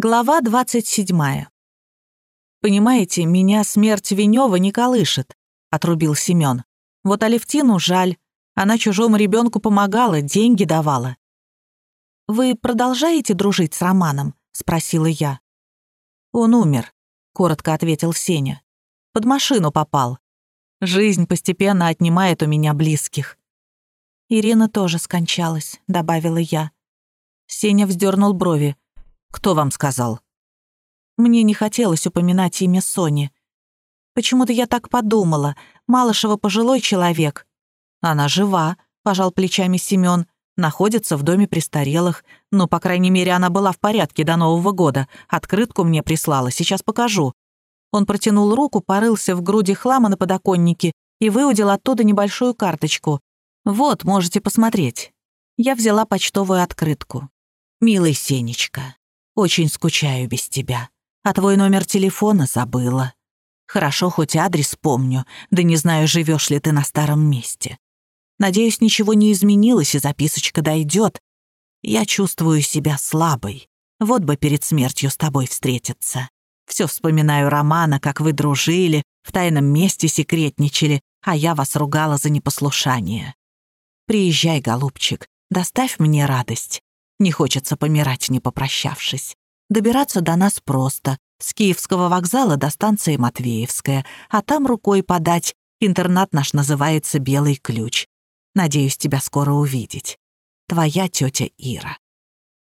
Глава 27. «Понимаете, меня смерть Венева не колышет», — отрубил Семён. «Вот Алевтину жаль. Она чужому ребенку помогала, деньги давала». «Вы продолжаете дружить с Романом?» — спросила я. «Он умер», — коротко ответил Сеня. «Под машину попал. Жизнь постепенно отнимает у меня близких». «Ирина тоже скончалась», — добавила я. Сеня вздернул брови. «Кто вам сказал?» Мне не хотелось упоминать имя Сони. Почему-то я так подумала. Малышева пожилой человек. Она жива, пожал плечами Семён. Находится в доме престарелых. Ну, по крайней мере, она была в порядке до Нового года. Открытку мне прислала, сейчас покажу. Он протянул руку, порылся в груди хлама на подоконнике и выудил оттуда небольшую карточку. «Вот, можете посмотреть». Я взяла почтовую открытку. «Милый Сенечка, очень скучаю без тебя. А твой номер телефона забыла. Хорошо, хоть адрес помню, да не знаю, живешь ли ты на старом месте. Надеюсь, ничего не изменилось, и записочка дойдет. Я чувствую себя слабой. Вот бы перед смертью с тобой встретиться. Все вспоминаю Романа, как вы дружили, в тайном месте секретничали, а я вас ругала за непослушание. Приезжай, голубчик, доставь мне радость. Не хочется помирать, не попрощавшись. Добираться до нас просто. С Киевского вокзала до станции Матвеевская, а там рукой подать. Интернат наш называется «Белый ключ». Надеюсь тебя скоро увидеть. Твоя тетя Ира.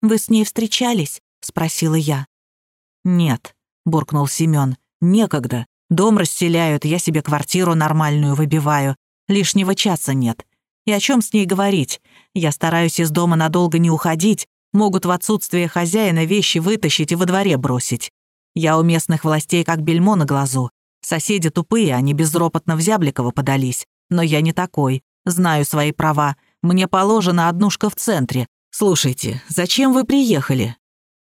«Вы с ней встречались?» — спросила я. «Нет», — буркнул Семён. «Некогда. Дом расселяют, я себе квартиру нормальную выбиваю. Лишнего часа нет. И о чем с ней говорить? Я стараюсь из дома надолго не уходить, могут в отсутствие хозяина вещи вытащить и во дворе бросить. Я у местных властей как бельмо на глазу. Соседи тупые, они безропотно в Зябликово подались. Но я не такой. Знаю свои права. Мне положено однушка в центре. Слушайте, зачем вы приехали?»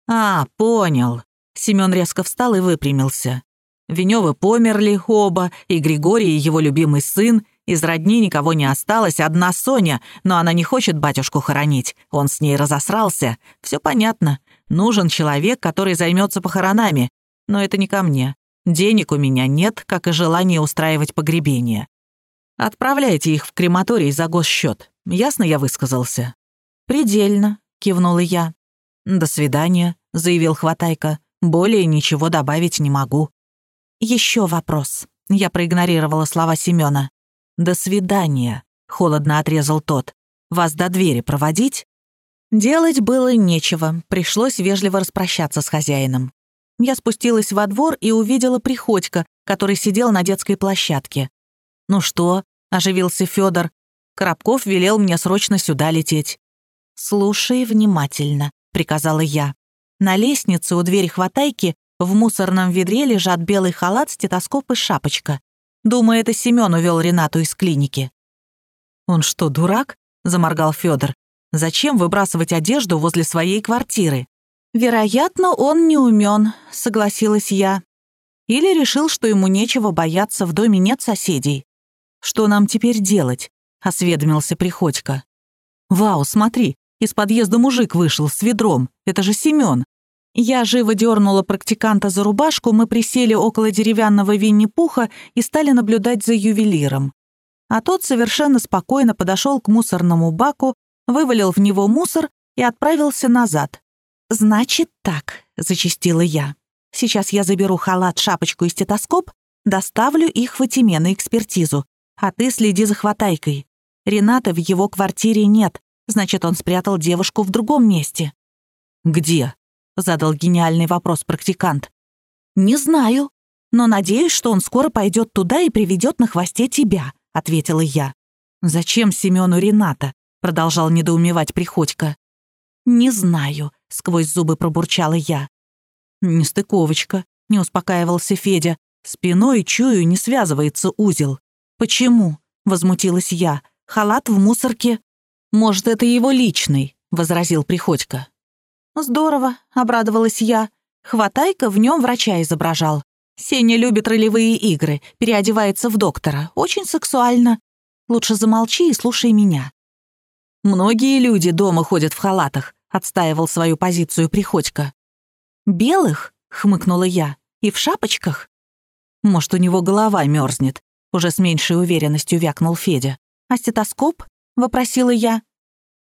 «А, понял». Семён резко встал и выпрямился. Венёвы померли оба, и Григорий, его любимый сын, из родни никого не осталось, одна Соня, но она не хочет батюшку хоронить. Он с ней разосрался. Все понятно. Нужен человек, который займется похоронами. Но это не ко мне. Денег у меня нет, как и желание устраивать погребение. Отправляйте их в крематорий за госсчет. Ясно я высказался?» «Предельно», — кивнула я. «До свидания», — заявил Хватайка. «Более ничего добавить не могу». Еще вопрос. Я проигнорировала слова Семёна. «До свидания», — холодно отрезал тот. «Вас до двери проводить?» Делать было нечего, пришлось вежливо распрощаться с хозяином. Я спустилась во двор и увидела Приходько, который сидел на детской площадке. «Ну что?» — оживился Федор. «Коробков велел мне срочно сюда лететь». «Слушай внимательно», — приказала я. На лестнице у двери хватайки в мусорном ведре лежат белый халат, стетоскоп и шапочка. Думаю, это Семён увел Ренату из клиники». «Он что, дурак?» — заморгал Федор. «Зачем выбрасывать одежду возле своей квартиры?» «Вероятно, он не умен», — согласилась я. «Или решил, что ему нечего бояться, в доме нет соседей». «Что нам теперь делать?» — осведомился Приходько. «Вау, смотри, из подъезда мужик вышел с ведром. Это же Семён. Я живо дернула практиканта за рубашку, мы присели около деревянного Винни-Пуха и стали наблюдать за ювелиром. А тот совершенно спокойно подошел к мусорному баку, вывалил в него мусор и отправился назад. «Значит так», — зачастила я. «Сейчас я заберу халат, шапочку и стетоскоп, доставлю их в Атиме на экспертизу, а ты следи за хватайкой. Рената в его квартире нет, значит, он спрятал девушку в другом месте». «Где?» — задал гениальный вопрос практикант. «Не знаю, но надеюсь, что он скоро пойдет туда и приведет на хвосте тебя», — ответила я. «Зачем Семену Рената?» — продолжал недоумевать Приходько. «Не знаю», — сквозь зубы пробурчала я. «Нестыковочка», — не успокаивался Федя. «Спиной, чую, не связывается узел». «Почему?» — возмутилась я. «Халат в мусорке». «Может, это его личный», — возразил Приходько. «Здорово», — обрадовалась я. Хватайка в нем врача изображал. Сеня любит ролевые игры, переодевается в доктора. Очень сексуально. Лучше замолчи и слушай меня. «Многие люди дома ходят в халатах», — отстаивал свою позицию Приходько. «Белых?» — хмыкнула я. «И в шапочках?» «Может, у него голова мерзнет», — уже с меньшей уверенностью вякнул Федя. «А стетоскоп?» — вопросила я.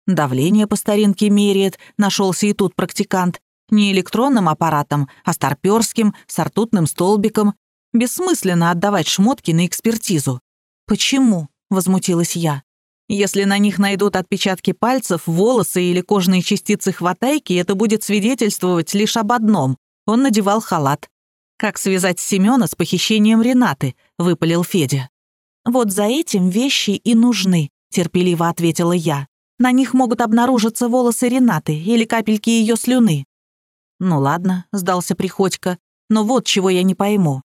Давление по старинке меряет, нашелся и тут практикант. Не электронным аппаратом, а старперским, с ртутным столбиком. Бессмысленно отдавать шмотки на экспертизу. «Почему?» — возмутилась я. «Если на них найдут отпечатки пальцев, волосы или кожные частицы хватайки, это будет свидетельствовать лишь об одном. Он надевал халат. «Как связать Семёна с похищением Ренаты?» — выпалил Федя. «Вот за этим вещи и нужны», — терпеливо ответила я. «На них могут обнаружиться волосы Ренаты или капельки ее слюны». «Ну ладно», — сдался Приходько, «но вот чего я не пойму».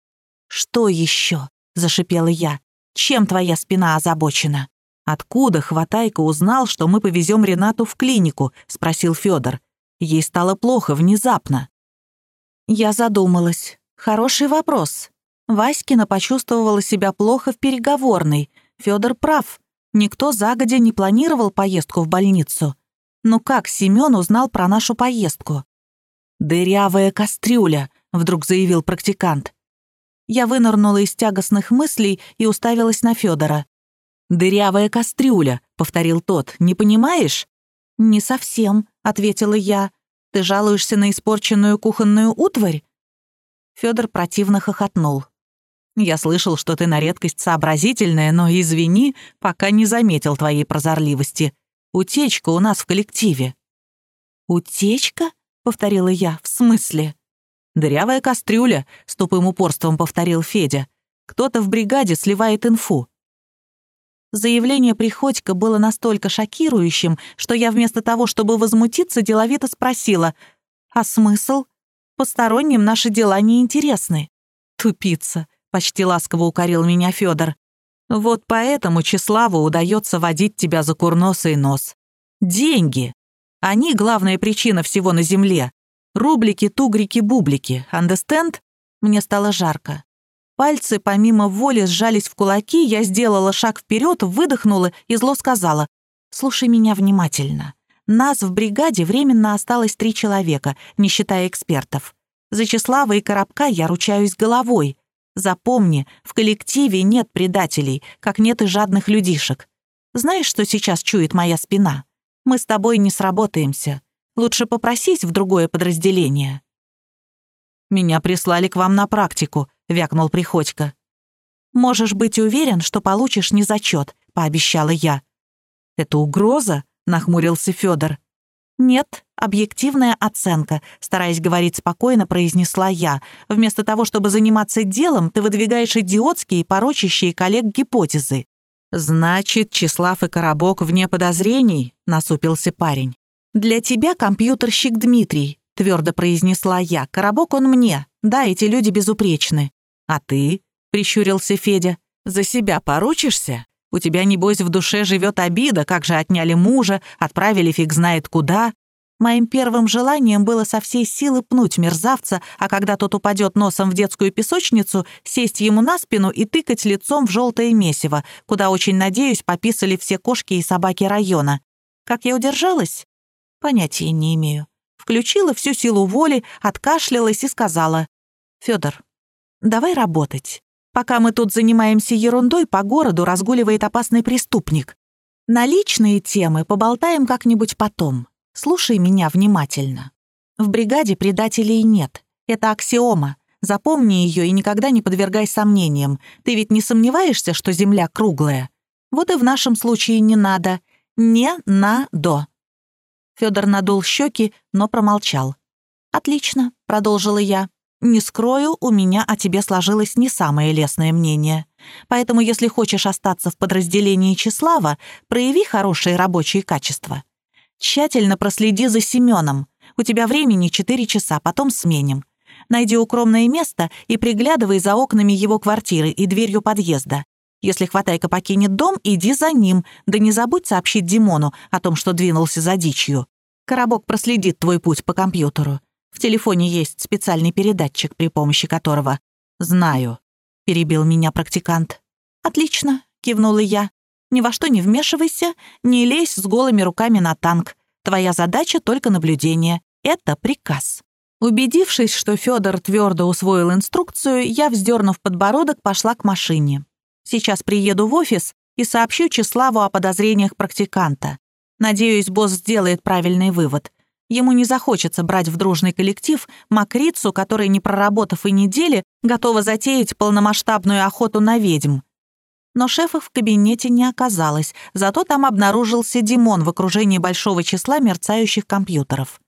«Что еще?» — зашипела я. «Чем твоя спина озабочена?» «Откуда Хватайка узнал, что мы повезем Ренату в клинику?» — спросил Федор. Ей стало плохо внезапно. Я задумалась. Хороший вопрос. Васькина почувствовала себя плохо в переговорной. Федор прав. Никто загодя не планировал поездку в больницу. Но как Семен узнал про нашу поездку? «Дырявая кастрюля», — вдруг заявил практикант. Я вынырнула из тягостных мыслей и уставилась на Федора. «Дырявая кастрюля», — повторил тот. «Не понимаешь?» «Не совсем», — ответила я. «Ты жалуешься на испорченную кухонную утварь?» Федор противно хохотнул. Я слышал, что ты на редкость сообразительная, но, извини, пока не заметил твоей прозорливости. Утечка у нас в коллективе». «Утечка?» — повторила я. «В смысле?» «Дырявая кастрюля», — с тупым упорством повторил Федя. «Кто-то в бригаде сливает инфу». Заявление Приходько было настолько шокирующим, что я вместо того, чтобы возмутиться, деловито спросила, «А смысл? Посторонним наши дела не интересны». «Тупица», — почти ласково укорил меня Федор. «Вот поэтому Числаву удается водить тебя за курносый нос. Деньги. Они — главная причина всего на земле. Рублики, тугрики, бублики. Understand?» Мне стало жарко. Пальцы помимо воли сжались в кулаки, я сделала шаг вперед, выдохнула и зло сказала. «Слушай меня внимательно. Нас в бригаде временно осталось три человека, не считая экспертов. За Числава и Коробка я ручаюсь головой. Запомни, в коллективе нет предателей, как нет и жадных людишек. Знаешь, что сейчас чует моя спина? Мы с тобой не сработаемся. Лучше попросись в другое подразделение». «Меня прислали к вам на практику», — вякнул Приходько. «Можешь быть уверен, что получишь незачет», — пообещала я. «Это угроза?» — нахмурился Федор. «Нет, объективная оценка», — стараясь говорить спокойно, произнесла я. «Вместо того, чтобы заниматься делом, ты выдвигаешь идиотские, порочащие коллег гипотезы». «Значит, Числав и Коробок вне подозрений?» — насупился парень. «Для тебя компьютерщик Дмитрий», — твердо произнесла я. «Коробок он мне. Да, эти люди безупречны». «А ты?» — прищурился Федя. «За себя поручишься?» У тебя, небось, в душе живет обида, как же отняли мужа, отправили фиг знает куда. Моим первым желанием было со всей силы пнуть мерзавца, а когда тот упадет носом в детскую песочницу, сесть ему на спину и тыкать лицом в желтое месиво, куда, очень надеюсь, пописали все кошки и собаки района. Как я удержалась? Понятия не имею. Включила всю силу воли, откашлялась и сказала. «Фёдор, давай работать. Пока мы тут занимаемся ерундой, по городу разгуливает опасный преступник. На личные темы поболтаем как-нибудь потом. Слушай меня внимательно. В бригаде предателей нет. Это аксиома. Запомни ее и никогда не подвергай сомнениям. Ты ведь не сомневаешься, что Земля круглая? Вот и в нашем случае не надо. Не надо. Федор надул щеки, но промолчал. «Отлично», — продолжила я. Не скрою, у меня о тебе сложилось не самое лестное мнение. Поэтому, если хочешь остаться в подразделении Числава, прояви хорошие рабочие качества. Тщательно проследи за Семеном. У тебя времени 4 часа, потом сменим. Найди укромное место и приглядывай за окнами его квартиры и дверью подъезда. Если хватайка покинет дом, иди за ним, да не забудь сообщить Димону о том, что двинулся за дичью. Коробок проследит твой путь по компьютеру. В телефоне есть специальный передатчик, при помощи которого... «Знаю», — перебил меня практикант. «Отлично», — кивнула я. «Ни во что не вмешивайся, не лезь с голыми руками на танк. Твоя задача — только наблюдение. Это приказ». Убедившись, что Федор твердо усвоил инструкцию, я, вздернув подбородок, пошла к машине. Сейчас приеду в офис и сообщу Числаву о подозрениях практиканта. Надеюсь, босс сделает правильный вывод. Ему не захочется брать в дружный коллектив макрицу, которая, не проработав и недели, готова затеять полномасштабную охоту на ведьм. Но шефа в кабинете не оказалось, зато там обнаружился Димон в окружении большого числа мерцающих компьютеров.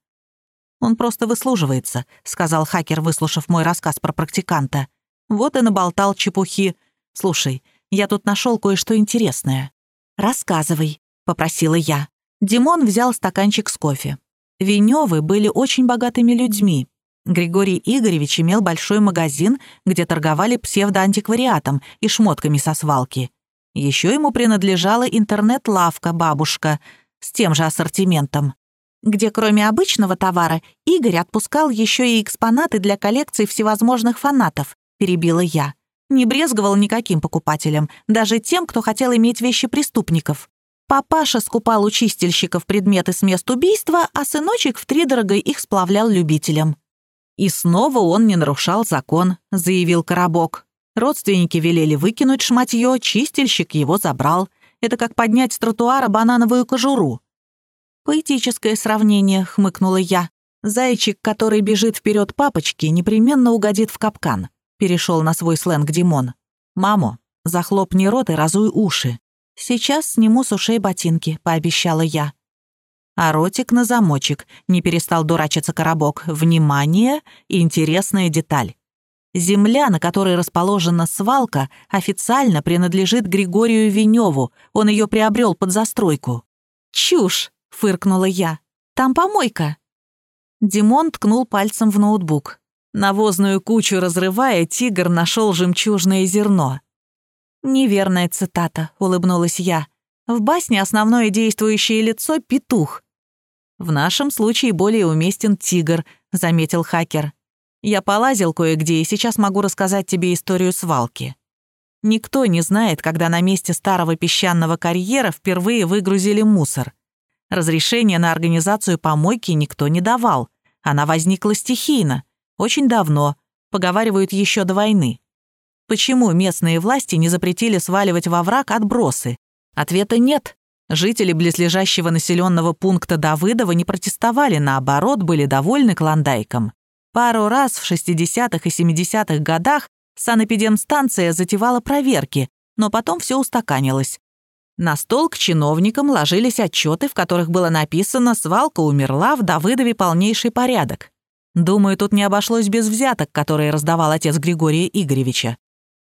«Он просто выслуживается», — сказал хакер, выслушав мой рассказ про практиканта. Вот и наболтал чепухи. «Слушай, я тут нашел кое-что интересное». «Рассказывай», — попросила я. Димон взял стаканчик с кофе. Венёвы были очень богатыми людьми. Григорий Игоревич имел большой магазин, где торговали псевдоантиквариатом и шмотками со свалки. Еще ему принадлежала интернет-лавка «Бабушка» с тем же ассортиментом, где кроме обычного товара Игорь отпускал еще и экспонаты для коллекций всевозможных фанатов, перебила я. Не брезговал никаким покупателям, даже тем, кто хотел иметь вещи преступников. Папаша скупал у чистильщиков предметы с мест убийства, а сыночек втридорого их сплавлял любителям. «И снова он не нарушал закон», — заявил Коробок. Родственники велели выкинуть шматье, чистильщик его забрал. Это как поднять с тротуара банановую кожуру. «Поэтическое сравнение», — хмыкнула я. «Зайчик, который бежит вперед папочки, непременно угодит в капкан», — перешел на свой сленг Димон. «Мамо, захлопни рот и разуй уши. «Сейчас сниму с ушей ботинки», — пообещала я. А ротик на замочек, не перестал дурачиться коробок. Внимание, интересная деталь. Земля, на которой расположена свалка, официально принадлежит Григорию Веневу. Он ее приобрел под застройку. «Чушь!» — фыркнула я. «Там помойка». Димон ткнул пальцем в ноутбук. Навозную кучу разрывая, тигр нашел жемчужное зерно. «Неверная цитата», — улыбнулась я. «В басне основное действующее лицо — петух». «В нашем случае более уместен тигр», — заметил хакер. «Я полазил кое-где и сейчас могу рассказать тебе историю свалки». Никто не знает, когда на месте старого песчаного карьера впервые выгрузили мусор. Разрешение на организацию помойки никто не давал. Она возникла стихийно, очень давно, поговаривают еще до войны. Почему местные власти не запретили сваливать во враг отбросы? Ответа нет. Жители близлежащего населенного пункта Давыдова не протестовали, наоборот, были довольны клондайком. Пару раз в 60-х и 70-х годах санэпидемстанция затевала проверки, но потом все устаканилось. На стол к чиновникам ложились отчеты, в которых было написано «Свалка умерла, в Давыдове полнейший порядок». Думаю, тут не обошлось без взяток, которые раздавал отец Григория Игоревича.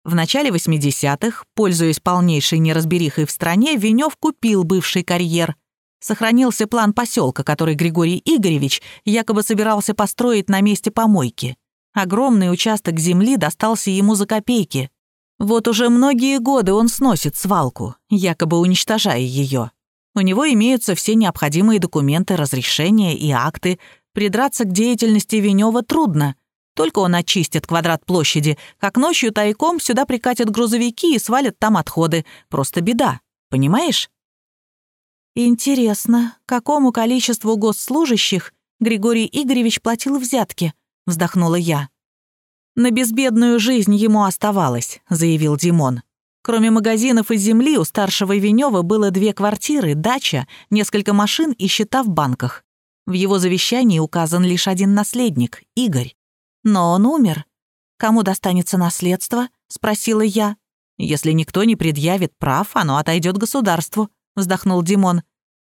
В начале 80-х, пользуясь полнейшей неразберихой в стране, Венев купил бывший карьер. Сохранился план поселка, который Григорий Игоревич якобы собирался построить на месте помойки. Огромный участок земли достался ему за копейки. Вот уже многие годы он сносит свалку, якобы уничтожая ее. У него имеются все необходимые документы, разрешения и акты. Придраться к деятельности Венева трудно — только он очистит квадрат площади, как ночью тайком сюда прикатят грузовики и свалят там отходы. Просто беда. Понимаешь? Интересно, какому количеству госслужащих Григорий Игоревич платил взятки? Вздохнула я. На безбедную жизнь ему оставалось, заявил Димон. Кроме магазинов и земли, у старшего Венева было две квартиры, дача, несколько машин и счета в банках. В его завещании указан лишь один наследник — Игорь. Но он умер. Кому достанется наследство? Спросила я. Если никто не предъявит прав, оно отойдет государству, вздохнул Димон.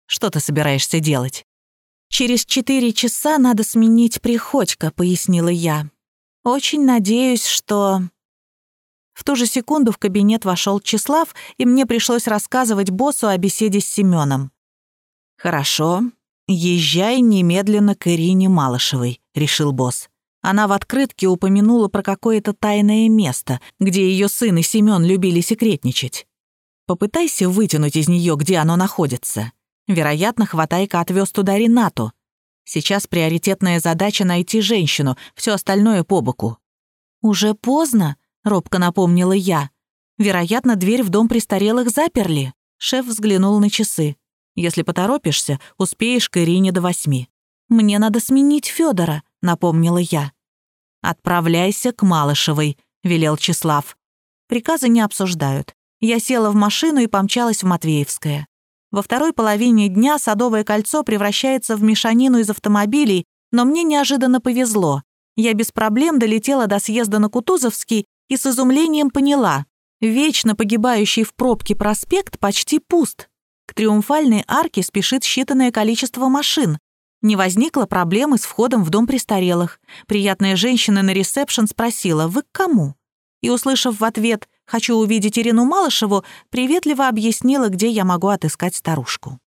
Что ты собираешься делать? Через четыре часа надо сменить Приходько, пояснила я. Очень надеюсь, что... В ту же секунду в кабинет вошел Числав, и мне пришлось рассказывать боссу о беседе с Семеном. «Хорошо, езжай немедленно к Ирине Малышевой», — решил босс. Она в открытке упомянула про какое-то тайное место, где ее сын и Семен любили секретничать. Попытайся вытянуть из нее, где оно находится. Вероятно, Хватайка отвез туда Ренату. Сейчас приоритетная задача — найти женщину, все остальное по боку. «Уже поздно», — робко напомнила я. «Вероятно, дверь в дом престарелых заперли». Шеф взглянул на часы. «Если поторопишься, успеешь к Ирине до восьми». «Мне надо сменить Федора, — напомнила я. «Отправляйся к Малышевой», — велел Числав. Приказы не обсуждают. Я села в машину и помчалась в Матвеевское. Во второй половине дня Садовое кольцо превращается в мешанину из автомобилей, но мне неожиданно повезло. Я без проблем долетела до съезда на Кутузовский и с изумлением поняла. Вечно погибающий в пробке проспект почти пуст. К триумфальной арке спешит считанное количество машин. Не возникло проблемы с входом в дом престарелых. Приятная женщина на ресепшн спросила «Вы к кому?» И, услышав в ответ «Хочу увидеть Ирину Малышеву», приветливо объяснила, где я могу отыскать старушку.